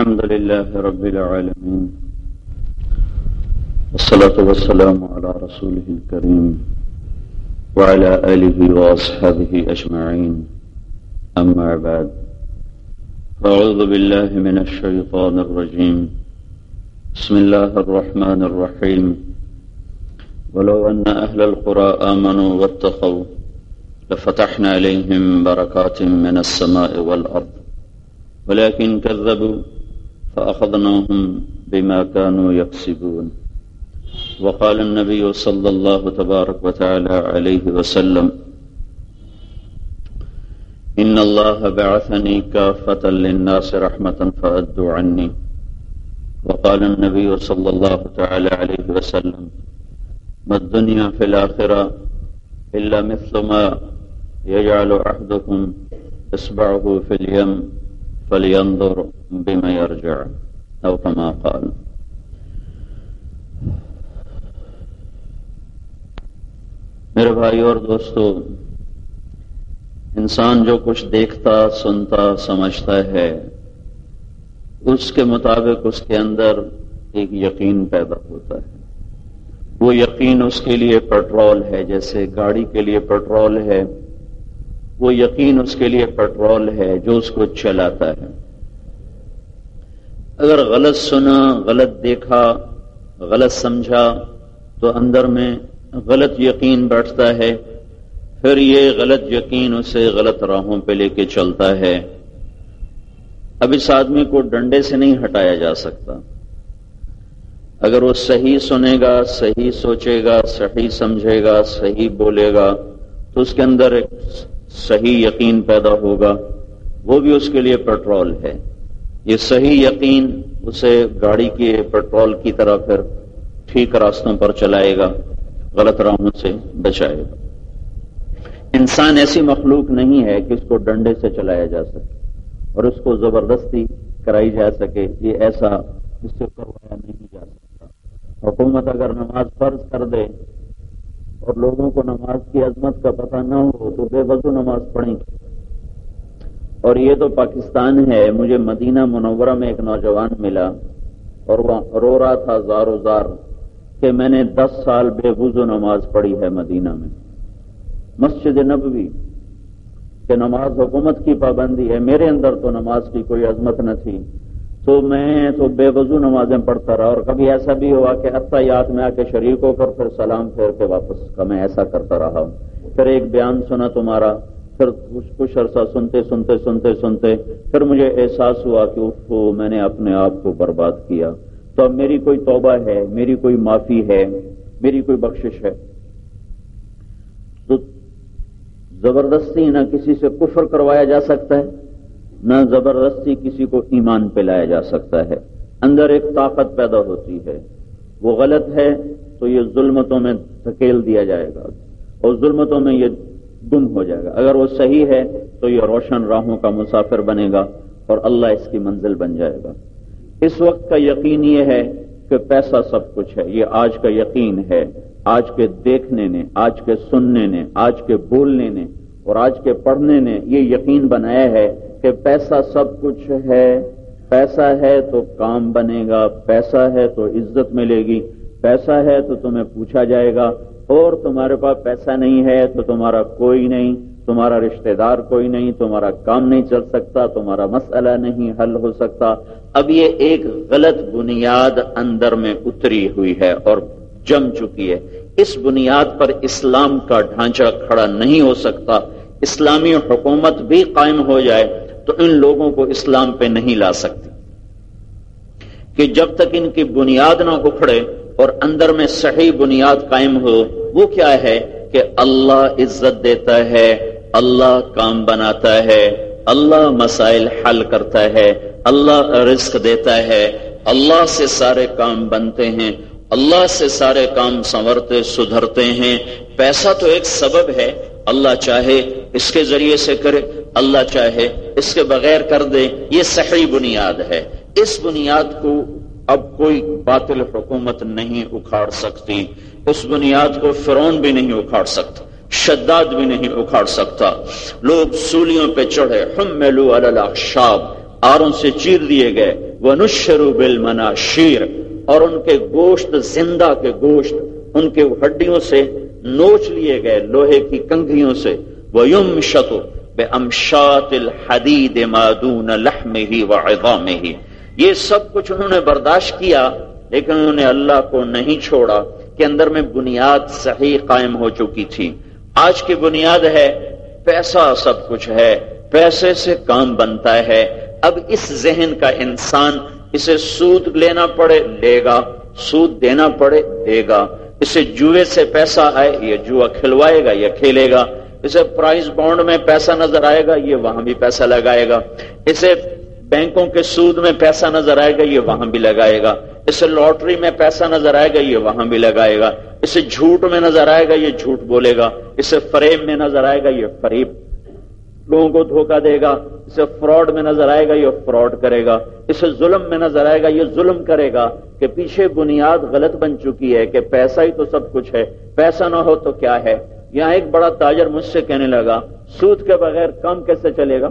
الحمد لله رب العالمين والصلاة والسلام على رسوله الكريم وعلى آله وأصحابه أجمعين. أما بعد فأعوذ بالله من الشيطان الرجيم. بسم الله الرحمن الرحيم. ولو أن أهل القرى آمنوا واتقوا لفتحنا عليهم بركات من السماء والأرض. ولكن كذبوا فأخذناهم بما كانوا يكسبون. وقال النبي صلى الله تبارك وتعالى عليه وسلم إن الله بعثني كافة للناس رحمة فأدوا عني. وقال النبي صلى الله تعالى عليه وسلم ما الدنيا في الآخرة إلا مثل ما يجعل أحدكم إصبعه في اليم. فلينظر بما يرجع أو كما قال. میرے بھائی اور دوستو، انسان جو کچھ دیکھتا، سنتا، سمجھتا ہے، اس کے مطابق اس کے اندر ایک یقین پیدا ہوتا ہے۔ وہ یقین اس کے لیے پیٹرول ہے، جیسے گاڑی کے لیے پیٹرول ہے وہ یقین اس کے لیے پیٹرول ہے جو اس کو چلاتا ہے۔ اگر غلط سنا، غلط دیکھا، غلط سمجھا، تو اندر میں غلط یقین بیٹھتا ہے۔ پھر یہ غلط یقین اسے غلط راہوں پہ لے کے چلتا ہے۔ اب اس آدمی کو ڈنڈے سے نہیں ہٹایا جا سکتا۔ اگر وہ صحیح سنے گا، صحیح سوچے گا، صحیح سمجھے گا، صحیح بولے گا، تو اس کے اندر ایک صحیح یقین پیدا ہوگا، وہ بھی اس کے لیے پیٹرول ہے۔ یہ صحیح یقین اسے گاڑی کے پیٹرول کی طرح پھر ٹھیک راستوں پر چلائے گا، غلط راہوں سے بچائے گا۔ انسان ایسی مخلوق نہیں ہے کہ اس کو ڈنڈے سے چلایا جا سکے اور اس کو زبردستی کرائی جا سکے، یہ ایسا اس سے کروایا نہیں جا سکتا۔ حکومت اگر نماز فرض کر دے اور لوگوں کو نماز کی عظمت کا پتہ نہ ہو تو بے وضو نماز پڑھیں۔ گے اور یہ تو پاکستان ہے، مجھے مدینہ منورہ میں ایک نوجوان ملا اور وہ رو رہا تھا زار و زار کہ میں نے دس سال بے وضو نماز پڑھی ہے مدینہ میں۔ مسجد نبوی کہ نماز حکومت کی پابندی ہے، میرے اندر تو نماز کی کوئی عظمت نہ تھی۔ تو میں تو بے وضو نمازیں پڑھتا رہا اور کبھی ایسا بھی ہوا کہ حتیٰ یاد میں آ کے شریک ہو کر پھر سلام پھیر کے واپس کا میں ایسا کرتا رہا ہوں۔ پھر ایک بیان سنا تمہارا، پھر کچھ عرصہ سنتے سنتے سنتے سنتے پھر مجھے احساس ہوا کہ اف میں نے اپنے آپ کو برباد کیا۔ تو اب میری کوئی توبہ ہے، میری کوئی معافی ہے، میری کوئی بخشش ہے۔ تو زبردستی نہ کسی سے کفر کروایا جا سکتا ہے۔ نہ زبردستی کسی کو ایمان پہ لایا جا سکتا ہے۔ اندر ایک طاقت پیدا ہوتی ہے۔ وہ غلط ہے تو یہ ظلمتوں میں دھکیل دیا جائے گا اور ظلمتوں میں یہ گم ہو جائے گا۔ اگر وہ صحیح ہے تو یہ روشن راہوں کا مسافر بنے گا اور اللہ اس کی منزل بن جائے گا۔ اس وقت کا یقین یہ ہے کہ پیسہ سب کچھ ہے۔ یہ آج کا یقین ہے۔ آج کے دیکھنے نے، آج کے سننے نے، آج کے بولنے نے اور آج کے پڑھنے نے یہ یقین بنایا ہے کہ پیسہ سب کچھ ہے۔ پیسہ ہے تو کام بنے گا، پیسہ ہے تو عزت ملے گی، پیسہ ہے تو تمہیں پوچھا جائے گا، اور تمہارے پاس پیسہ نہیں ہے تو تمہارا کوئی نہیں، تمہارا رشتہ دار کوئی نہیں، تمہارا کام نہیں چل سکتا، تمہارا مسئلہ نہیں حل ہو سکتا۔ اب یہ ایک غلط بنیاد اندر میں اتری ہوئی ہے اور جم چکی ہے۔ اس بنیاد پر اسلام کا ڈھانچہ کھڑا نہیں ہو سکتا۔ اسلامی حکومت بھی قائم ہو جائے تو ان لوگوں کو اسلام پہ نہیں لا سکتی۔ کہ جب تک ان کی بنیاد نہ اکھڑے اور اندر میں صحیح بنیاد قائم ہو، وہ کیا ہے؟ کہ اللہ عزت دیتا ہے، اللہ کام بناتا ہے، اللہ مسائل حل کرتا ہے، اللہ رزق دیتا ہے، اللہ سے سارے کام بنتے ہیں، اللہ سے سارے کام سنورتے، سدھرتے ہیں۔ پیسہ تو ایک سبب ہے اللہ چاہے، اس کے ذریعے سے کرے اللہ چاہے، اس کے بغیر کر دے، یہ صحیح بنیاد ہے۔ اس بنیاد کو اب کوئی باطل حکومت نہیں اکھاڑ سکتی۔ اس بنیاد کو فرون بھی نہیں اکھاڑ سکتا، شداد بھی نہیں اکھاڑ سکتا۔ لوگ سولیوں پہ چڑھے ہم میلو اللہ شاب آروں سے چیر دیے گئے۔ وہ نشرو بل منا شیر اور ان کے گوشت، زندہ کے گوشت، ان کے ہڈیوں سے نوچ لیے گئے لوہے کی کنگھیوں سے. وہ یم شتو بے امشات الحدید مادون لحم ہی و میں ہی یہ سب کچھ انہوں نے برداشت کیا، لیکن انہوں نے اللہ کو نہیں چھوڑا کہ اندر میں بنیاد صحیح قائم ہو چکی تھی۔ آج کی بنیاد ہے، پیسہ سب کچھ ہے، پیسے سے کام بنتا ہے۔ اب اس ذہن کا انسان اسے سود لینا پڑے، لے گا، سود دینا پڑے، دے گا۔ اسے جوئے سے پیسہ آئے، یہ جوا کھلوائے گا یا کھیلے گا۔ اسے پرائز بانڈ میں پیسہ نظر آئے گا، یہ وہاں بھی پیسہ لگائے گا۔ اسے بینکوں کے سود میں پیسہ نظر آئے گا، یہ وہاں بھی لگائے گا۔ اسے لاٹری میں پیسہ نظر آئے گا، یہ وہاں بھی لگائے گا۔ اسے جھوٹ میں نظر آئے گا، یہ جھوٹ بولے گا۔ اسے فریب میں نظر آئے گا، یہ فریب لوگوں کو دھوکہ دے گا، اسے فراڈ میں نظر آئے گا، یہ فراڈ کرے گا۔ اسے ظلم میں نظر آئے گا، یہ ظلم کرے گا کہ پیچھے بنیاد غلط بن چکی ہے کہ پیسہ ہی تو سب کچھ ہے۔ پیسہ نہ ہو تو کیا ہے؟ یہاں ایک بڑا تاجر مجھ سے کہنے لگا، سود کے بغیر کام کیسے چلے گا؟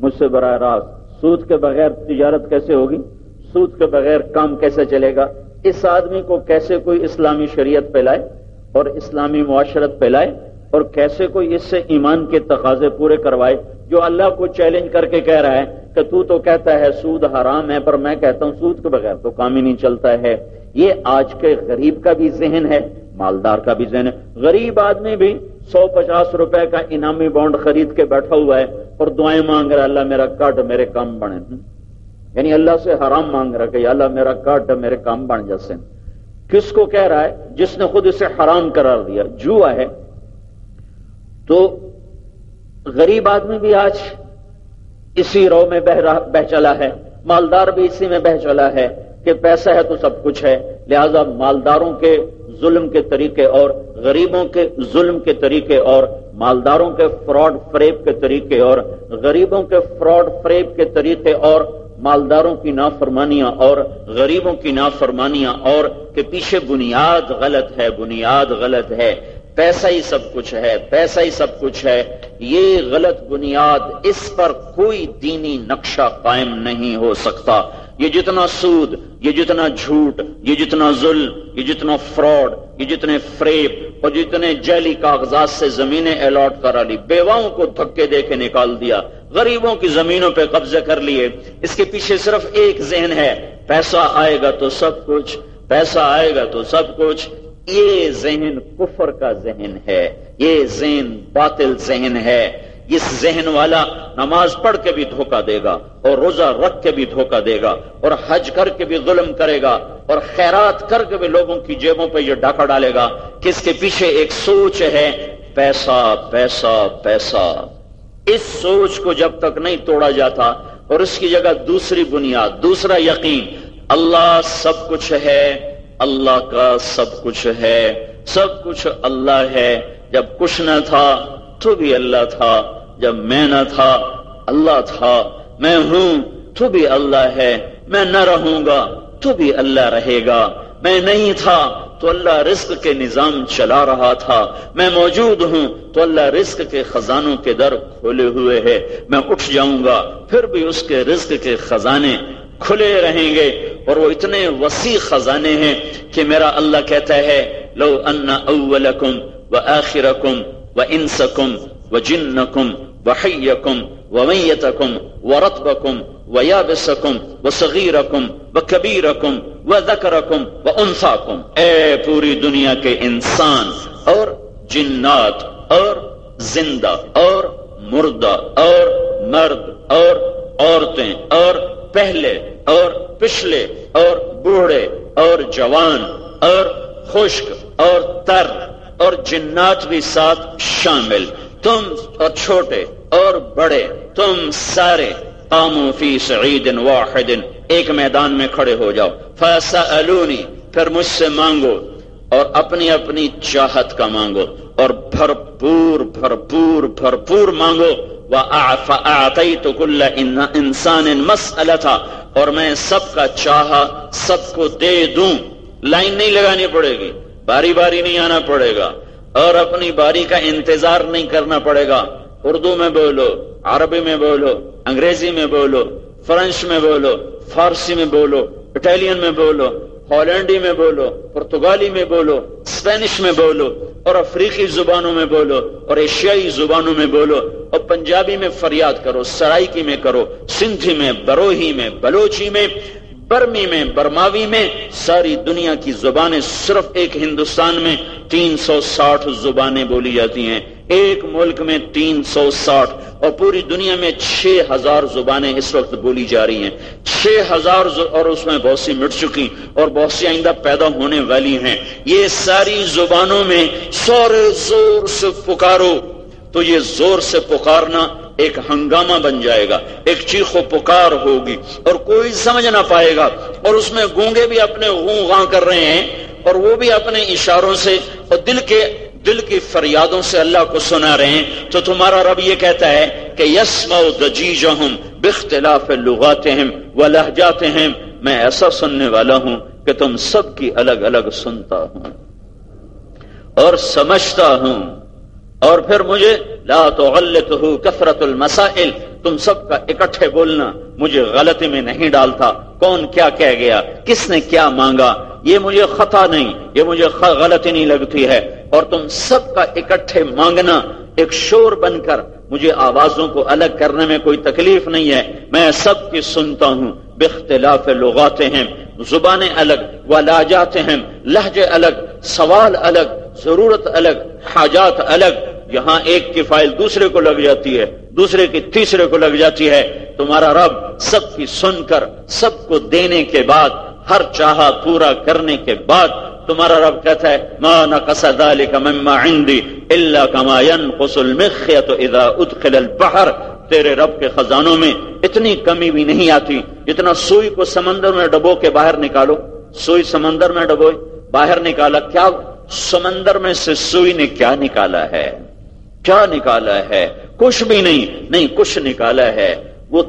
مجھ سے براہ راست، سود کے بغیر تجارت کیسے ہوگی؟ سود کے بغیر کام کیسے چلے گا؟ اس آدمی کو کیسے کوئی اسلامی شریعت پھیلائے اور اسلامی معاشرت پھیلائے؟ اور کیسے کوئی اس سے ایمان کے تقاضے پورے کروائے جو اللہ کو چیلنج کر کے کہہ رہا ہے کہ تو تو کہتا ہے سود حرام ہے، پر میں کہتا ہوں سود کے بغیر تو کام ہی نہیں چلتا ہے۔ یہ آج کے غریب کا بھی ذہن ہے، مالدار کا بھی ذہن ہے۔ غریب آدمی بھی سو پچاس روپے کا انعامی بانڈ خرید کے بیٹھا ہوا ہے اور دعائیں مانگ رہا اللہ میرا کٹ میرے کام بنے۔ یعنی اللہ سے حرام مانگ رہا کہ اللہ میرا کٹ میرے کام بن جیسے کس کو کہہ رہا ہے؟ جس نے خود اسے حرام قرار دیا۔ جوا ہے تو غریب آدمی بھی آج اسی رو میں بہ بہ چلا ہے۔ مالدار بھی اسی میں بہ چلا ہے کہ پیسہ ہے تو سب کچھ ہے۔ لہذا مالداروں کے ظلم کے طریقے اور غریبوں کے ظلم کے طریقے اور مالداروں کے فراڈ فریب کے طریقے اور غریبوں کے فراڈ فریب کے طریقے اور مالداروں کی نافرمانیاں اور غریبوں کی نافرمانیاں اور کہ پیچھے بنیاد غلط ہے، بنیاد غلط ہے۔ پیسہ ہی سب کچھ ہے پیسہ ہی سب کچھ ہے۔ یہ غلط بنیاد اس پر کوئی دینی نقشہ قائم نہیں ہو سکتا۔ یہ جتنا سود، یہ جتنا جھوٹ، یہ جتنا ظلم، یہ جتنا فراڈ، یہ جتنے فریب اور جتنے جیلی کاغذات سے زمینیں الاٹ کرا لی بیواؤں کو دھکے دے کے نکال دیا، غریبوں کی زمینوں پہ قبضے کر لیے۔ اس کے پیچھے صرف ایک ذہن ہے، پیسہ آئے گا تو سب کچھ، پیسہ آئے گا تو سب کچھ۔ یہ ذہن کفر کا ذہن ہے، یہ ذہن باطل ذہن ہے۔ اس ذہن والا نماز پڑھ کے بھی دھوکہ دے گا اور روزہ رکھ کے بھی دھوکہ دے گا اور حج کر کے بھی ظلم کرے گا اور خیرات کر کے بھی لوگوں کی جیبوں پہ یہ ڈاکہ ڈالے گا۔ کہ اس کے پیچھے ایک سوچ ہے، پیسہ پیسہ پیسہ۔ اس سوچ کو جب تک نہیں توڑا جاتا اور اس کی جگہ دوسری بنیاد، دوسرا یقین، اللہ سب کچھ ہے۔ اللہ کا سب کچھ ہے، سب کچھ اللہ ہے۔ جب کچھ نہ تھا تو بھی اللہ تھا، جب میں نہ تھا، اللہ تھا۔ میں ہوں تو بھی اللہ ہے، میں نہ رہوں گا تو بھی اللہ رہے گا۔ میں نہیں تھا تو اللہ رزق کے نظام چلا رہا تھا۔ میں موجود ہوں تو اللہ رزق کے خزانوں کے در کھولے ہوئے ہے میں اٹھ جاؤں گا، پھر بھی اس کے رزق کے خزانے کھلے رہیں گے اور وہ اتنے وسیع خزانے ہیں کہ میرا اللہ کہتا ہے، لو ان اولکم و آخرکم و انسکم و جنکم و حیکم و میتکم و رتبکم و یابسکم و صغیرکم و کبیرکم و ذکرکم و انساکم اے پوری دنیا کے انسان اور جنات اور زندہ اور مردہ اور مرد اور عورتیں اور پہلے اور پچھلے اور بوڑھے اور جوان اور خشک اور تر اور جنات بھی ساتھ شامل۔ تم اور چھوٹے اور بڑے، تم سارے قامو فی سعید واحد۔ ایک میدان میں کھڑے ہو جاؤ۔ فیصا پھر مجھ سے مانگو اور اپنی اپنی چاہت کا مانگو اور بھرپور بھرپور بھرپور مانگو۔ تو کل انسان مسئلہ اور میں سب کا چاہا، سب کو دے دوں. لائن نہیں لگانی پڑے گی. باری باری نہیں آنا پڑے گا. اور اپنی باری کا انتظار نہیں کرنا پڑے گا. اردو میں بولو، عربی میں بولو، انگریزی میں بولو فرانس میں بولو، فارسی میں بولو، اٹالین میں بولو ہالینڈی میں بولو پرتگالی میں بولو اسپینش میں بولو اور افریقی زبانوں میں بولو اور ایشیائی زبانوں میں بولو اور پنجابی میں فریاد کرو سرائکی میں کرو، سندھی میں، بروہی میں، بلوچی میں، برمی میں، برماوی میں، ساری دنیا کی زبانیں صرف ایک ہندوستان میں تین سو ساٹھ زبانیں بولی جاتی ہیں۔ ایک ملک میں تین سو ساٹھ اور پوری دنیا میں چھ ہزار زبانیں اس وقت بولی جا رہی ہیں۔ چھ ہزار اور اس میں بہت سی مٹ چکی اور بہت سی آئندہ پیدا ہونے والی ہیں۔ یہ ساری زبانوں میں سور زور سے پکارو۔ تو یہ زور سے پکارنا ایک ہنگامہ بن جائے گا۔ ایک چیخ و پکار ہوگی اور کوئی سمجھ نہ پائے گا۔ اور اس میں گونگے بھی اپنے غوں غاں کر رہے ہیں اور وہ بھی اپنے اشاروں سے اور دل کے دل کی فریادوں سے اللہ کو سنا رہے ہیں، تو تمہارا رب یہ کہتا ہے کہ یسم دجیجہم بختلاف لغاتہم و لہجاتہم۔ میں ایسا سننے والا ہوں کہ تم سب کی الگ الگ سنتا ہوں۔ اور سمجھتا ہوں۔ اور پھر مجھے لا تغلطہ کثرت المسائل، تم سب کا اکٹھے بولنا مجھے غلطی میں نہیں ڈالتا۔ کون کیا کہہ گیا؟ کس نے کیا مانگا؟ یہ مجھے خطا نہیں، یہ مجھے غلطی نہیں لگتی ہے۔ اور تم سب کا اکٹھے مانگنا ایک شور بن کر مجھے آوازوں کو الگ کرنے میں کوئی تکلیف نہیں ہے۔ میں سب کی سنتا ہوں۔ بختلاف لغاتے ہیں، زبانیں الگ و لاجاتے ہیں، لہجے الگ، سوال الگ، ضرورت الگ، حاجات الگ۔ یہاں ایک کی فائل دوسرے کو لگ جاتی ہے۔ دوسرے کی تیسرے کو لگ جاتی ہے، تمہارا رب سب کی سن کر، سب کو دینے کے بعد، ہر چاہا پورا کرنے کے بعد، تمہارا رب کہتا ہے، ما نقص ذلك مما عندي الا كما ينقص المخيط اذا ادخل البحر. تیرے رب کے خزانوں میں اتنی کمی بھی نہیں آتی جتنا سوئی کو سمندر میں ڈبو کے باہر نکالو۔ سوئی سمندر میں ڈبو باہر نکالا کیا؟ سمندر میں سے سوئی نے کیا نکالا ہے؟ کیا نکالا ہے؟ کچھ بھی نہیں نہیں، کچھ نکالا ہے۔ وہ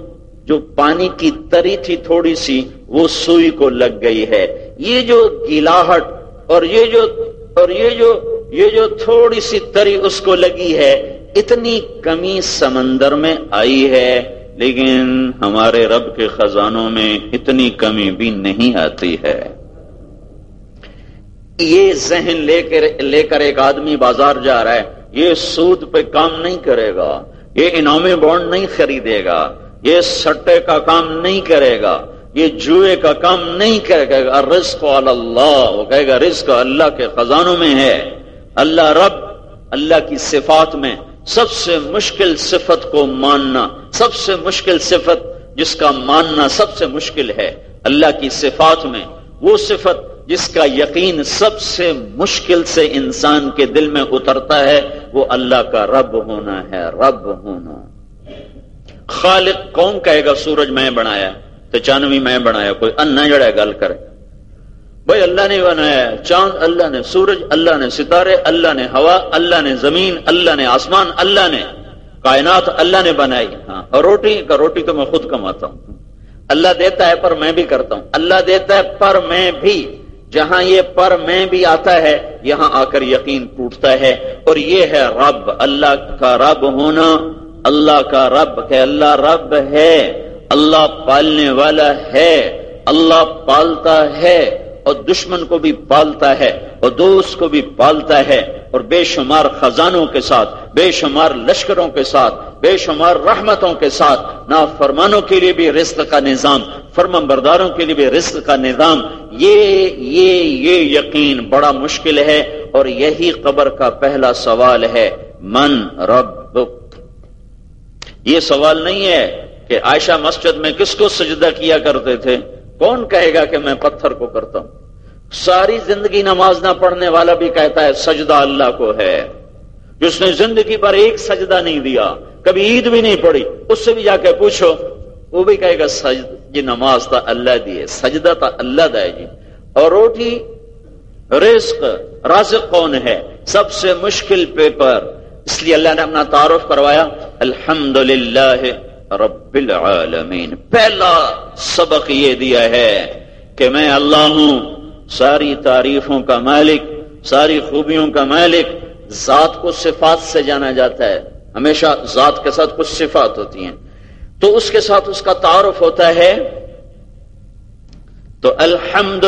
جو پانی کی تری تھی تھوڑی سی، وہ سوئی کو لگ گئی ہے۔ یہ جو گلاہٹ اور یہ جو، اور یہ جو یہ جو تھوڑی سی تری اس کو لگی ہے، اتنی کمی سمندر میں آئی ہے۔ لیکن ہمارے رب کے خزانوں میں اتنی کمی بھی نہیں آتی ہے۔ یہ ذہن لے کر لے کر ایک آدمی بازار جا رہا ہے۔ یہ سود پہ کام نہیں کرے گا، یہ انعامی بانڈ نہیں خریدے گا، یہ سٹے کا کام نہیں کرے گا، یہ جوئے کا کام نہیں کرے گا۔ رزق اللہ، وہ کہے گا رزق اللہ کے خزانوں میں ہے۔ اللہ رب، اللہ کی صفات میں سب سے مشکل صفت کو ماننا، سب سے مشکل صفت جس کا ماننا سب سے مشکل ہے، اللہ کی صفات میں وہ صفت جس کا یقین سب سے مشکل سے انسان کے دل میں اترتا ہے، وہ اللہ کا رب ہونا ہے، رب ہونا۔ خالق کون کہے گا، سورج میں بنایا تو چاندوی میں بنایا، کوئی ان نہ جڑے گل کرے۔ بھائی اللہ نے بنایا، چاند اللہ نے، سورج اللہ نے، ستارے اللہ نے، ہوا اللہ نے، زمین اللہ نے، آسمان اللہ نے، کائنات اللہ نے بنائی۔ ہاں اور روٹی کا روٹی تو میں خود کماتا ہوں۔ اللہ دیتا ہے پر میں بھی کرتا ہوں۔ اللہ دیتا ہے پر میں بھی۔ جہاں یہ پر میں بھی آتا ہے، یہاں آ کر یقین ٹوٹتا ہے۔ اور یہ ہے رب، اللہ کا رب ہونا۔ اللہ کا رب، کہ اللہ رب ہے۔ اللہ پالنے والا ہے۔ اللہ پالتا ہے۔ اور دشمن کو بھی پالتا ہے۔ اور دوست کو بھی پالتا ہے۔ اور بے شمار خزانوں کے ساتھ، بے شمار لشکروں کے ساتھ بے شمار رحمتوں کے ساتھ نا فرمانوں کے لیے بھی رزق کا نظام فرم برداروں کے لیے بھی رزق کا نظام، یہ یہ یہ یقین بڑا مشکل ہے اور یہی قبر کا پہلا سوال ہے، من رب یہ سوال نہیں ہے کہ عائشہ مسجد میں کس کو سجدہ کیا کرتے تھے، کون کہے گا کہ میں پتھر کو کرتا ہوں؟ ساری زندگی نماز نہ پڑھنے والا بھی کہتا ہے، سجدہ اللہ کو ہے۔ جس نے زندگی پر ایک سجدہ نہیں دیا کبھی عید بھی نہیں پڑی اس سے بھی جا کے پوچھو، وہ بھی کہے گا سجد جی نماز تھا اللہ دیے سجدہ تھا اللہ دے جی۔ اور روٹی، رزق، رازق کون ہے؟ سب سے مشکل پیپر۔ اس لیے اللہ نے اپنا تعارف کروایا الحمد رب العالمین۔ پہلا سبق یہ دیا ہے کہ میں اللہ ہوں، ساری تعریفوں کا مالک، ساری خوبیوں کا مالک، ذات کو صفات سے جانا جاتا ہے۔ ہمیشہ ذات کے ساتھ کچھ صفات ہوتی ہیں۔ تو اس کے ساتھ اس کا تعارف ہوتا ہے۔ تو الحمد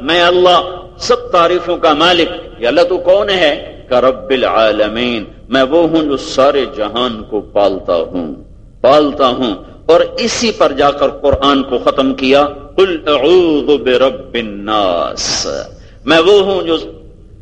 میں اللہ سب تعریفوں کا مالک، یا اللہ تو کون ہے؟ کا رب العالمین۔ میں وہ ہوں جو سارے جہان کو پالتا ہوں۔ پالتا ہوں۔ اور اسی پر جا کر قرآن کو ختم کیا۔ قل اعوذ برب الناس۔ میں وہ ہوں جو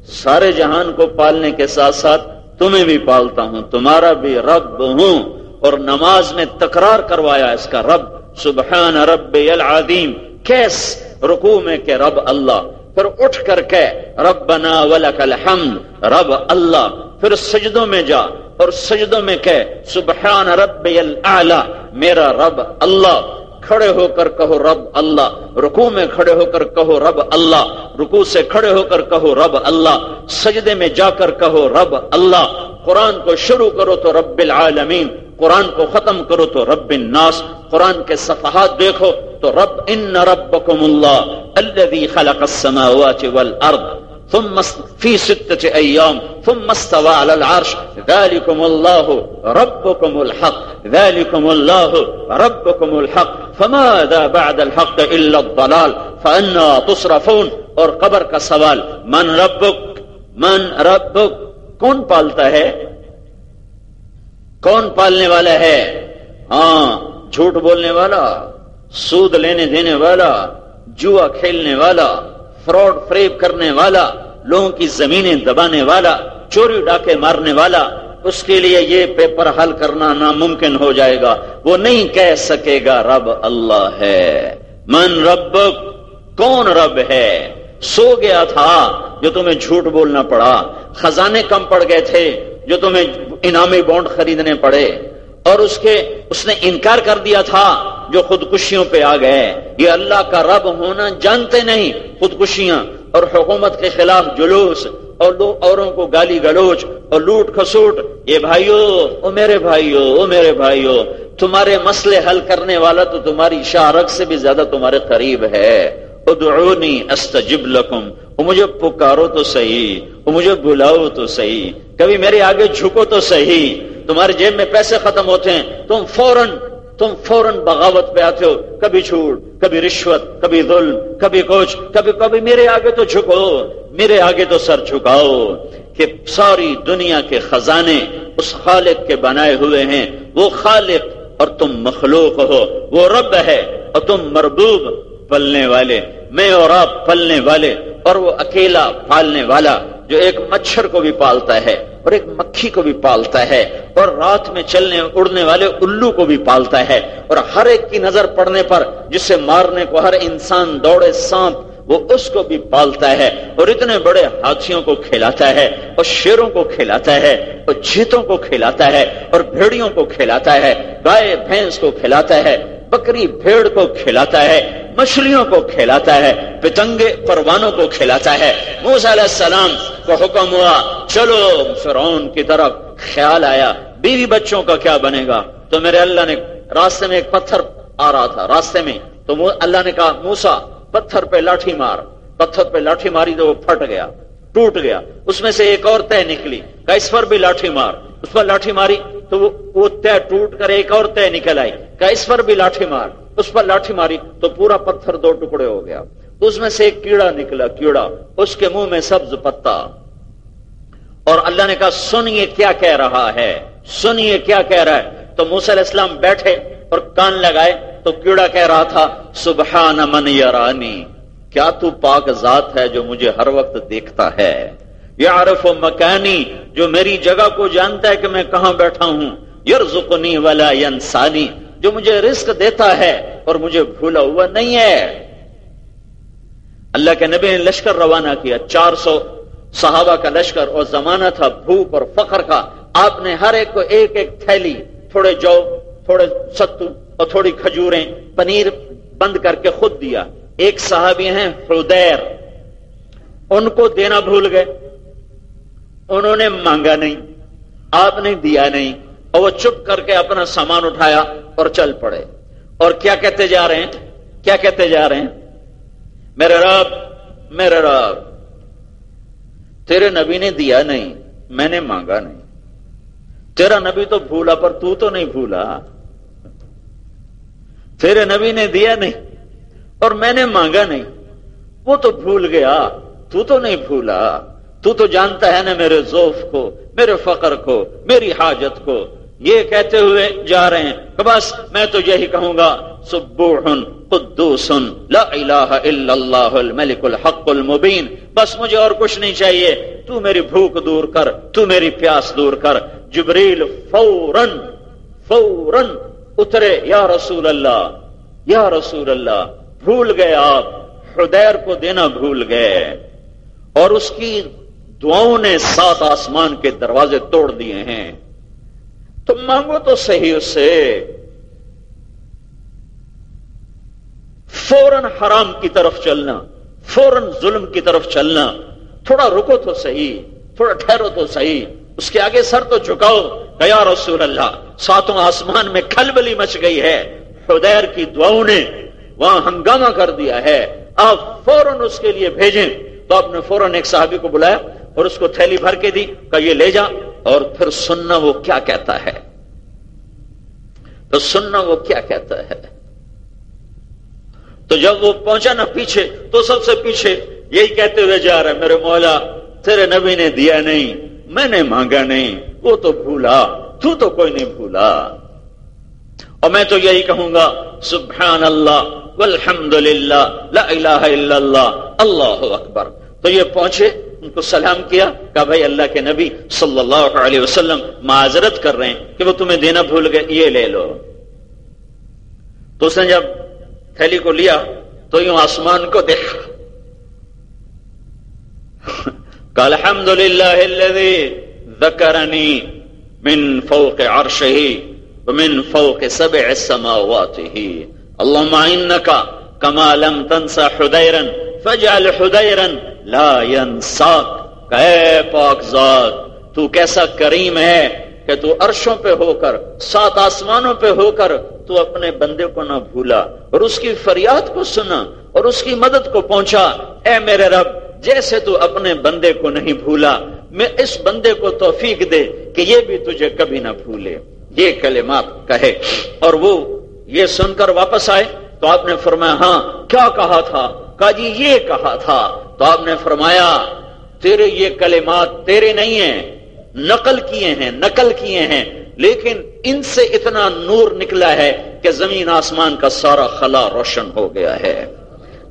سارے جہان کو پالنے کے ساتھ ساتھ تمہیں بھی پالتا ہوں، تمہارا بھی رب ہوں۔ اور نماز میں تکرار کروایا اس کا رب، سبحان رب العظیم۔ کیس رکوع میں کہ رب اللہ، پھر اٹھ کر کے ربنا ولک الحمد، رب اللہ۔ پھر سجدوں میں جا اور سجدوں میں کہ سبحان رب الاعلی میرا رب اللہ۔ کھڑے ہو کر کہو رب اللہ، رکوع میں کھڑے ہو کر کہو رب اللہ، رکوع سے کھڑے ہو کر کہو رب اللہ، سجدے میں جا کر کہو رب اللہ۔ قرآن کو شروع کرو تو رب العالمین، قرآن کو ختم کرو تو رب الناس۔ قرآن کے صفحات دیکھو تو رب، ان ربکم اللہ الذي خلق السماوات والارض۔ ثم في ستة أيام ثم استوى على العرش. ذلكم الله، ربكم الحق. ذلكم الله، ربكم الحق. فماذا بعد الحق إلا الضلال؟ فأنا تصرفون. اور قبر کا سوال، من ربک؟ من ربک؟ کون پالتا ہے؟ کون پالنے والا ہے؟ ہاں جھوٹ بولنے والا، سود لینے دینے والا، جوا کھیلنے والا فراڈ فریب کرنے والا، لوگوں کی زمینیں دبانے والا، چوری ڈاکے مارنے والا، اس کے لیے یہ پیپر حل کرنا ناممکن ہو جائے گا۔ وہ نہیں کہہ سکے گا، رب اللہ ہے۔ من رب کون رب ہے؟ سو گیا تھا جو تمہیں جھوٹ بولنا پڑا۔ خزانے کم پڑ گئے تھے جو تمہیں انعامی بانڈ خریدنے پڑے۔ اور اس کے، اس نے انکار کر دیا تھا جو خودکشیوں پہ آ گئے۔ یہ اللہ کا رب ہونا جانتے نہیں خودکشیاں اور حکومت کے خلاف جلوس اور اوروں کو گالی گلوچ اور لوٹ کھسوٹ۔ یہ بھائیو، او میرے بھائیو، او میرے بھائیو، تمہارے مسئلے حل کرنے والا تو تمہاری شارک سے بھی زیادہ تمہارے قریب ہے۔ ادعونی استجب لکم۔ وہ مجھے پکارو تو صحیح وہ مجھے بلاؤ تو صحیح۔ کبھی میرے آگے جھکو تو صحیح۔ تمہارے جیب میں پیسے ختم ہوتے ہیں، تم فوراً تم فوراً بغاوت پہ آتے ہو۔ کبھی چھوٹ کبھی رشوت، کبھی ظلم، کبھی کچھ، کبھی کبھی میرے آگے تو جھکو۔ میرے آگے تو سر جھکاؤ کہ ساری دنیا کے خزانے اس خالق کے بنائے ہوئے ہیں۔ وہ خالق اور تم مخلوق ہو۔ وہ رب ہے اور تم مربوب۔ پلنے والے، میں اور آپ پلنے والے اور وہ اکیلا پالنے والا جو ایک مچھر کو بھی پالتا ہے اور ایک مکھی کو بھی پالتا ہے اور رات میں چلنے اڑنے والے الو کو بھی پالتا ہے اور ہر ایک کی نظر پڑنے پر جسے مارنے کو ہر انسان دوڑے سانپ، وہ اس کو بھی پالتا ہے اور اتنے بڑے ہاتھیوں کو کھلاتا ہے اور شیروں کو کھلاتا ہے اور چیتوں کو کھلاتا ہے اور بھیڑیوں کو کھلاتا ہے، گائے، بھینس کو کھلاتا ہے، بکری، بھیڑ کو کھلاتا ہے مچھلیوں کو کھلاتا ہے، پتنگے پروانوں کو کھلاتا ہے۔ موسیٰ علیہ السلام کو حکم ہوا، چلو فرعون کی طرف خیال آیا، بیوی بچوں کا کیا بنے گا؟ تو میرے اللہ نے راستے میں ایک پتھر آ رہا تھا، راستے میں۔ تو اللہ نے کہا موسا پتھر پہ لاٹھی مار۔ پتھر پہ لاٹھی ماری تو وہ پھٹ گیا، ٹوٹ گیا۔ اس میں سے ایک اور طے نکلی کہ اس پر بھی لاٹھی مار۔ اس پر لاٹھی ماری تو وہ طے ٹوٹ کر ایک اور طے نکل آئی کہ اس پر بھی لاٹھی مار۔ اس پر لاٹھی ماری تو پورا پتھر دو ٹکڑے ہو گیا۔ اس میں سے ایک کیڑا نکلا، کیڑا۔ اس کے منہ میں سبز پتا۔ اور اللہ نے کہا سنیے کیا کہہ رہا ہے؟ سنیے کیا کہہ رہا ہے؟ تو علیہ السلام بیٹھے اور کان لگائے تو کیڑا کہہ رہا تھا، سبحان من یرانی، کیا تو پاک ذات ہے جو مجھے ہر وقت دیکھتا ہے؟ یا عرف و مکانی، جو میری جگہ کو جانتا ہے کہ میں کہاں بیٹھا ہوں۔ یرزقنی ولا ینسانی جو مجھے رزق دیتا ہے اور مجھے بھولا ہوا نہیں ہے۔ اللہ کے نبی نے لشکر روانہ کیا، چار سو صحابہ کا لشکر اور زمانہ تھا بھوک اور فخر کا۔ آپ نے ہر ایک کو ایک ایک تھیلی، تھوڑے جو، تھوڑے ستو اور تھوڑی کھجوریں، پنیر بند کر کے خود دیا۔ ایک صحابی ہیں حدیر، ان کو دینا بھول گئے۔ انہوں نے مانگا نہیں، آپ نے دیا نہیں۔ اور وہ چپ کر کے اپنا سامان اٹھایا اور چل پڑے۔ اور کیا کہتے جا رہے ہیں؟ کیا کہتے جا رہے ہیں؟ میرے رب میرے رب، تیرے نبی نے دیا نہیں، میں نے مانگا نہیں۔ تیرا نبی تو بھولا پر تو تو نہیں بھولا۔ تیرے نبی نے دیا نہیں اور میں نے مانگا نہیں۔ وہ تو بھول گیا، تو تو نہیں بھولا۔ تو تو جانتا ہے نا میرے زوف کو، میرے فقر کو، میری حاجت کو۔ یہ کہتے ہوئے جا رہے ہیں۔ کہ بس میں تو یہی کہوں گا، سبوح قدوس، لا الہ الا اللہ، الملک الحق المبین۔ بس مجھے اور کچھ نہیں چاہیے۔ تو میری بھوک دور کر، تو میری پیاس دور کر۔ جبریل فورن فورن اترے، یا رسول اللہ، یا رسول اللہ، بھول گئے آپ۔ حدیر کو دینا بھول گئے۔ اور اس کی دعاؤں نے سات آسمان کے دروازے توڑ دیے ہیں۔ تم مانگو تو صحیح اس سے فوراً حرام کی طرف چلنا، فوراً ظلم کی طرف چلنا۔ تھوڑا رکو تو صحیح، تھوڑا ٹھہرو تو صحیح۔ اس کے آگے سر تو چکاؤ یا رسول اللہ، ساتوں آسمان میں کھلبلی مچ گئی ہے۔ خدیر کی دعاؤں نے وہاں ہنگامہ کر دیا ہے۔ آپ فوراً اس کے لیے بھیجیں۔ تو آپ نے فوراً ایک صحابی کو بلایا اور اس کو تھیلی بھر کے دی، کہ یہ لے جا۔ اور پھر سننا وہ کیا کہتا ہے؟ تو سننا وہ کیا کہتا ہے؟ تو جب وہ پہنچا نا پیچھے، تو سب سے پیچھے یہی کہتے ہوئے جا رہا ہے، میرے مولا، تیرے نبی نے دیا نہیں، میں نے مانگا نہیں، وہ تو بھولا، تو تو کوئی نہیں بھولا۔ اور میں تو یہی کہوں گا سبحان اللہ والحمد للہ لا الہ الا اللہ اللہ اکبر۔ تو یہ پہنچے ان کو سلام کیا کہ بھائی اللہ کے نبی صلی اللہ علیہ وسلم معذرت کر رہے ہیں کہ وہ تمہیں دینا بھول گئے، یہ لے لو۔ تو اس نے جب تھیلی کو لیا تو یوں آسمان کو دیکھا۔ الحمد للہ من فوق عرشہ ومن فوق سبع السماواته اللهم انك كما لم تنسى حديرا فجعل حديرا لا ينساك اے پاک ذات، تو کیسا کریم ہے کہ تو عرشوں پہ ہو کر، سات آسمانوں پہ ہو کر تو اپنے بندے کو نہ بھولا، اور اس کی فریاد کو سنا، اور اس کی مدد کو پہنچا۔ اے میرے رب، جیسے تو اپنے بندے کو نہیں بھولا، میں اس بندے کو توفیق دے کہ یہ بھی تجھے کبھی نہ بھولے۔ یہ کلمات کہے۔ اور وہ یہ سن کر واپس آئے۔ تو آپ نے فرمایا ہاں کیا کہا تھا؟ کہا جی یہ کہا تھا۔ تو آپ نے فرمایا، تیرے یہ کلمات تیرے نہیں ہیں، نقل کیے ہیں، نقل کیے ہیں، لیکن ان سے اتنا نور نکلا ہے کہ زمین آسمان کا سارا خلا روشن ہو گیا ہے۔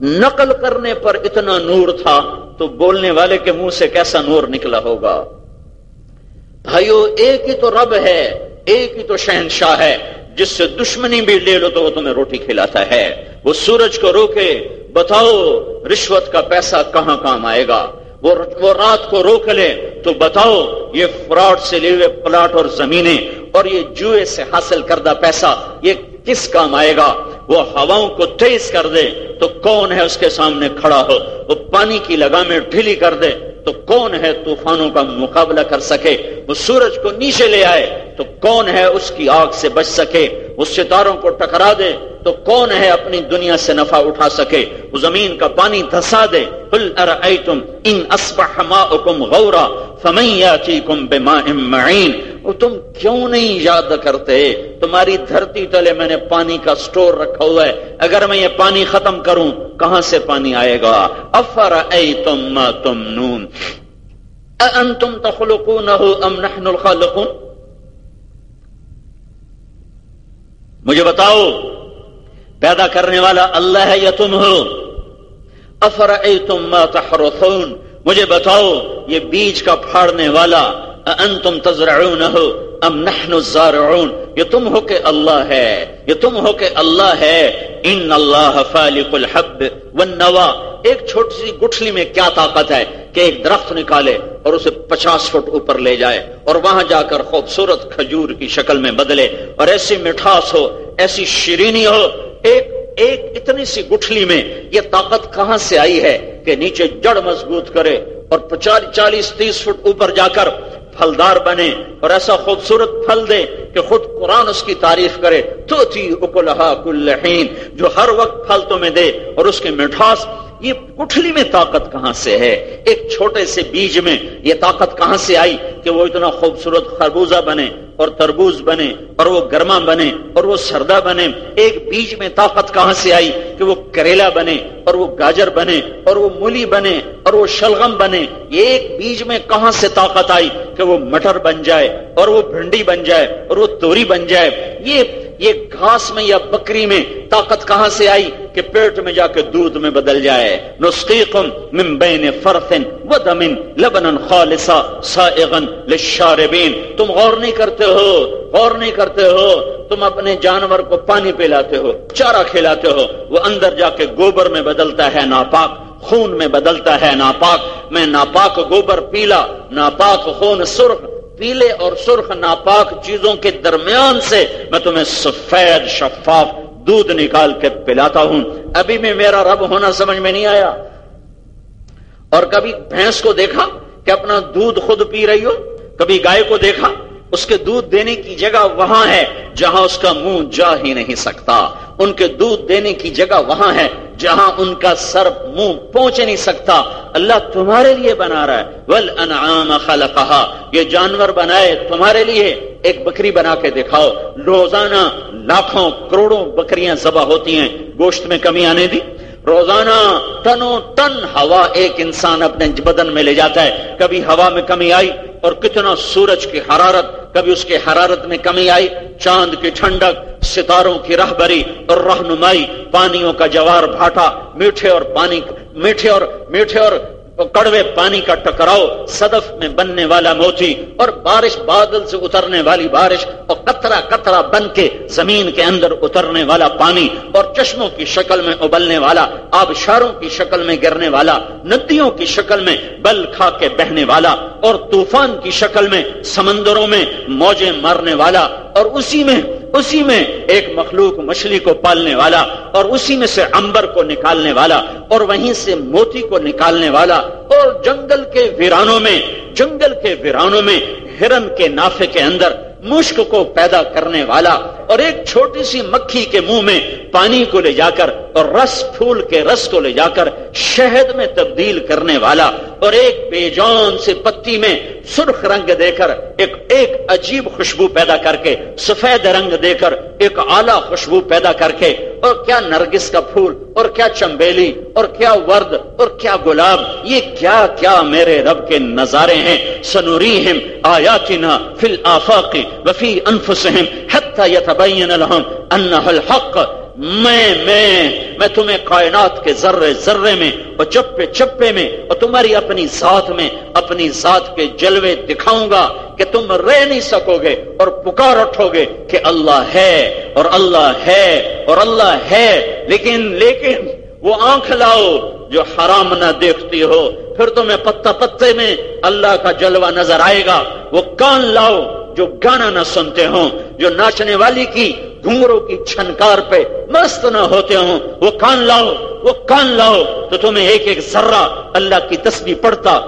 نقل کرنے پر اتنا نور تھا تو بولنے والے کے منہ سے کیسا نور نکلا ہوگا؟ بھائیو، ایک ہی تو رب ہے، ایک ہی تو شہنشاہ ہے، جس سے دشمنی بھی لے لو تو وہ تمہیں روٹی کھلاتا ہے۔ وہ سورج کو روکے بتاؤ رشوت کا پیسہ کہاں کام آئے گا؟ وہ رات کو روک لے تو بتاؤ یہ فراڈ سے لے ہوئے پلاٹ اور زمینیں اور یہ جوئے سے حاصل کردہ پیسہ یہ کس کام آئے گا؟ وہ ہواؤں کو تیز کر دے تو کون ہے اس کے سامنے کھڑا ہو؟ وہ پانی کی لگامیں ڈھیلی کر دے تو کون ہے طوفانوں کا مقابلہ کر سکے؟ وہ سورج کو نیچے لے آئے تو کون ہے اس کی آگ سے بچ سکے؟ اس ستاروں کو ٹکرا دے تو کون ہے اپنی دنیا سے نفع اٹھا سکے؟ وہ زمین کا پانی دھسا دے۔ قل ارأيتم ان اصبح ماؤكم غورا فمن ياتيكم بماء معين وہ تم کیوں نہیں یاد کرتے؟ تمہاری دھرتی تلے میں نے پانی کا سٹور رکھا ہوا ہے۔ اگر میں یہ پانی ختم کروں، کہاں سے پانی آئے گا؟ افرأيتم ما تمنون۔ اانتم تخلقونه ام نحن الخالقون؟ مجھے بتاؤ، پیدا کرنے والا اللہ ہے یا تم ہو؟ افر تم تحرثون؟ مجھے بتاؤ، یہ بیج کا پھاڑنے والا انتم تزرعون ہو ام نحن الزارعون، یہ تم ہو کہ اللہ ہے، یہ تم ہو کہ اللہ ہے۔ ان اللہ فالق الحب والنوا۔ ایک چھوٹی سی گٹھلی میں کیا طاقت ہے کہ ایک درخت نکالے اور اسے پچاس فٹ اوپر لے جائے اور وہاں جا کر خوبصورت کھجور کی شکل میں بدلے۔ اور ایسی مٹھاس ہو، ایسی شیرینی ہو، ایک ایک اتنی سی گٹھلی میں یہ طاقت کہاں سے آئی ہے کہ نیچے جڑ مضبوط کرے۔ اور چالیس تیس فٹ اوپر جا کر پھلدار بنے اور ایسا خوبصورت پھل دے کہ خود قرآن اس کی تعریف کرے تو تھی اکلحا کل جو ہر وقت پھل تمہیں دے اور اس کی مٹھاس یہ گٹھلی میں طاقت کہاں سے ہے؟ ایک چھوٹے سے بیج میں یہ طاقت کہاں سے آئی کہ وہ اتنا خوبصورت خربوزہ بنے اور تربوز بنے اور وہ گرما بنے اور وہ سردا بنے؟ ایک بیج میں طاقت کہاں سے آئی کہ وہ کریلا بنے اور وہ گاجر بنے اور وہ مولی بنے اور وہ شلغم بنے؟ ایک بیج میں کہاں سے طاقت آئی کہ وہ مٹر بن جائے اور وہ بھنڈی بن جائے اور وہ توری بن جائے؟ یہ یہ گھاس میں یا بکری میں طاقت کہاں سے آئی کہ پیٹ میں جا کے دودھ میں بدل جائے۔ نسقیکم من بین فرث ودم لبنا خالصا سائغا للشاربین۔ تم غور نہیں کرتے ہو، غور نہیں کرتے ہو۔ تم اپنے جانور کو پانی پلاتے ہو، چارہ کھلاتے ہو۔ وہ اندر جا کے گوبر میں بدلتا ہے، ناپاک خون میں بدلتا ہے، ناپاک۔ میں ناپاک گوبر پیلا، ناپاک خون سرخ۔ پیلے اور سرخ ناپاک چیزوں کے درمیان سے میں تمہیں سفید شفاف دودھ نکال کے پلاتا ہوں۔ ابھی میں میرا رب ہونا سمجھ میں نہیں آیا۔ اور کبھی بھینس کو دیکھا کہ اپنا دودھ خود پی رہی ہو؟ کبھی گائے کو دیکھا؟ اس کے دودھ دینے کی جگہ وہاں ہے جہاں اس کا منہ جا ہی نہیں سکتا۔ ان کے دودھ دینے کی جگہ وہاں ہے جہاں ان کا سر منہ پہنچ نہیں سکتا۔ اللہ تمہارے لیے بنا رہا ہے۔ ول انعام خلقہا یہ جانور بنائے تمہارے لیے۔ ایک بکری بنا کے دکھاؤ۔ روزانہ لاکھوں کروڑوں بکریاں ذبح ہوتی ہیں۔ گوشت میں کمی آنے دی۔ روزانہ ٹنوں ٹن ہوا ایک انسان اپنے بدن میں لے جاتا ہے۔ کبھی ہوا میں کمی آئی اور کتنا سورج کی حرارت، کبھی اس کے حرارت میں کمی آئی۔ چاند کی ٹھنڈک، ستاروں کی رہبری اور رہنمائی پانیوں کا جوار بھاٹا۔ میٹھے اور پانی، میٹھے اور میٹھے اور کڑوے پانی کا ٹکراؤ صدف میں بننے والا موتی اور بارش بادل سے اترنے والی بارش اور کترا کترا بن کے زمین کے اندر اترنے والا پانی اور چشموں کی شکل میں ابلنے والا، آبشاروں کی شکل میں گرنے والا، ندیوں کی شکل میں بل کھا کے بہنے والا اور طوفان کی شکل میں، سمندروں میں موجیں مارنے والا اور اسی میں اسی میں ایک مخلوق مچھلی کو پالنے والا اور اسی میں سے امبر کو نکالنے والا اور وہیں سے موتی کو نکالنے والا اور جنگل کے ویرانوں میں، جنگل کے ویرانوں میں، ہرن کے نافے کے اندر مشک کو پیدا کرنے والا اور ایک چھوٹی سی مکھی کے منہ میں پانی کو لے جا کر اور رس پھول کے رس کو لے جا کر شہد میں تبدیل کرنے والا اور ایک بے جان سے پتی میں سرخ رنگ دے کر ایک ایک عجیب خوشبو پیدا کر کے، سفید رنگ دے کر ایک اعلی خوشبو پیدا کر کے، اور کیا نرگس کا پھول اور کیا چمبیلی، اور کیا ورد، اور کیا گلاب، یہ کیا کیا میرے رب کے نظارے ہیں؟ سنوریہم آیاتنا آیا فل آفاقی وفی انفسہم حتی یتبین لہم انہ الحق میں میں میں تمہیں کائنات کے ذرے ذرے میں اور چپے چپے میں اور تمہاری اپنی ذات میں، اپنی ذات کے جلوے دکھاؤں گا کہ تم رہ نہیں سکو گے اور پکار اٹھو گے کہ اللہ ہے اور اللہ ہے اور اللہ ہے۔ لیکن لیکن وہ آنکھ لاؤ جو حرام نہ دیکھتی ہو، پھر تمہیں پتا پتے میں اللہ کا جلوہ نظر آئے گا۔ وہ کان لاؤ جو گانا نہ سنتے ہوں، جو ناچنے والی کی گھنگروں کی چھنکار پہ مست نہ ہوتے ہوں۔ وہ کان لاؤ، وہ کان لاؤ۔ تو تمہیں ایک ایک ذرہ اللہ کی تسبیح پڑھتا،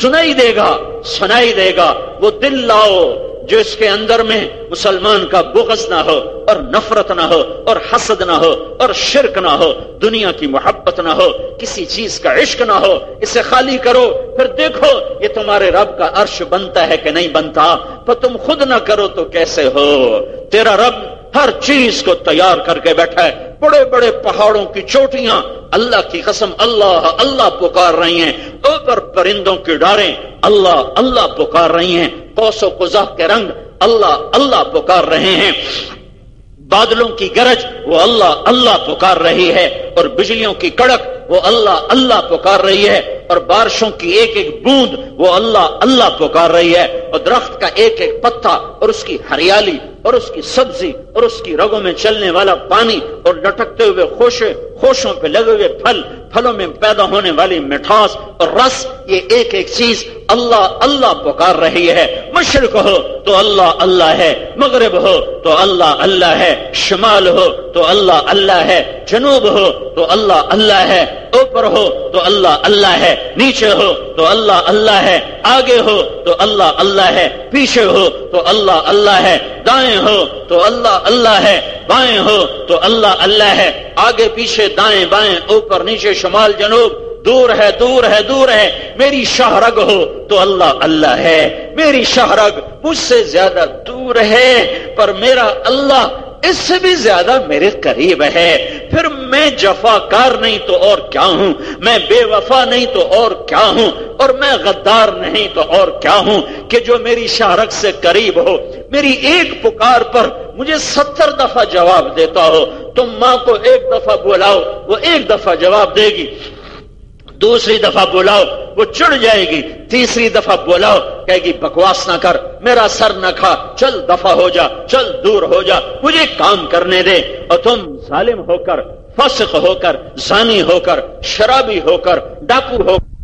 سنائی دے گا، سنائی دے گا۔ وہ دل لاؤ جو اس کے اندر میں مسلمان کا بغض نہ ہو اور نفرت نہ ہو اور حسد نہ ہو اور شرک نہ ہو، دنیا کی محبت نہ ہو، کسی چیز کا عشق نہ ہو۔ اسے خالی کرو، پھر دیکھو یہ تمہارے رب کا عرش بنتا ہے کہ نہیں بنتا۔ پر تم خود نہ کرو تو کیسے ہو؟ تیرا رب ہر چیز کو تیار کر کے بیٹھا ہے۔ بڑے بڑے پہاڑوں کی چوٹیاں اللہ کی قسم اللہ اللہ پکار رہی ہیں۔ اوپر پرندوں کی ڈاریں اللہ اللہ پکار رہی ہیں۔ کوس و قزح کے رنگ اللہ اللہ پکار رہے ہیں۔ بادلوں کی گرج وہ اللہ اللہ پکار رہی ہے۔ اور بجلیوں کی کڑک وہ اللہ اللہ پکار رہی ہے۔ اور بارشوں کی ایک ایک بوند وہ اللہ اللہ پکار رہی ہے۔ اور درخت کا ایک ایک پتا اور اس کی ہریالی اور اس کی سبزی اور اس کی رگوں میں چلنے والا پانی اور لٹکتے ہوئے خوشے، خوشوں پہ لگے ہوئے پھل، پھلوں میں پیدا ہونے والی مٹھاس اور رس، یہ ایک ایک چیز اللہ اللہ پکار رہی ہے۔ مشرق ہو تو اللہ اللہ ہے۔ مغرب ہو تو اللہ اللہ ہے۔ شمال ہو تو اللہ اللہ ہے۔ جنوب ہو تو اللہ اللہ ہے۔ اوپر ہو تو اللہ اللہ ہے۔ نیچے ہو تو اللہ اللہ ہے۔ آگے ہو تو اللہ اللہ ہے۔ پیچھے ہو تو اللہ اللہ ہے۔ دائیں ہو تو اللہ اللہ ہے، بائیں ہو تو اللہ اللہ ہے۔ آگے پیچھے دائیں بائیں، اوپر نیچے شمال جنوب۔ دور ہے دور ہے دور ہے۔ میری شاہرگ ہو تو اللہ اللہ ہے۔ میری شاہرگ مجھ سے زیادہ دور ہے، پر میرا اللہ اس سے بھی زیادہ میرے قریب ہے۔ پھر میں جفا کار نہیں تو اور کیا ہوں؟ میں بے وفا نہیں تو اور کیا ہوں؟ اور میں غدار نہیں تو اور کیا ہوں؟ کہ جو میری شہرک سے قریب ہو، میری ایک پکار پر مجھے ستر دفعہ جواب دیتا ہو۔ تم ماں کو ایک دفعہ بلاؤ، وہ ایک دفعہ جواب دے گی۔ دوسری دفعہ بلاؤ، وہ چڑ جائے گی۔ تیسری دفعہ بلاؤ، کہے گی، بکواس نہ کر، میرا سر نہ کھا، چل دفع ہو جا، چل دور ہو جا، مجھے کام کرنے دے۔ اور تم ظالم ہو کر فسق ہو کر، زانی ہو کر، شرابی ہو کر، ڈاکو ہو کر۔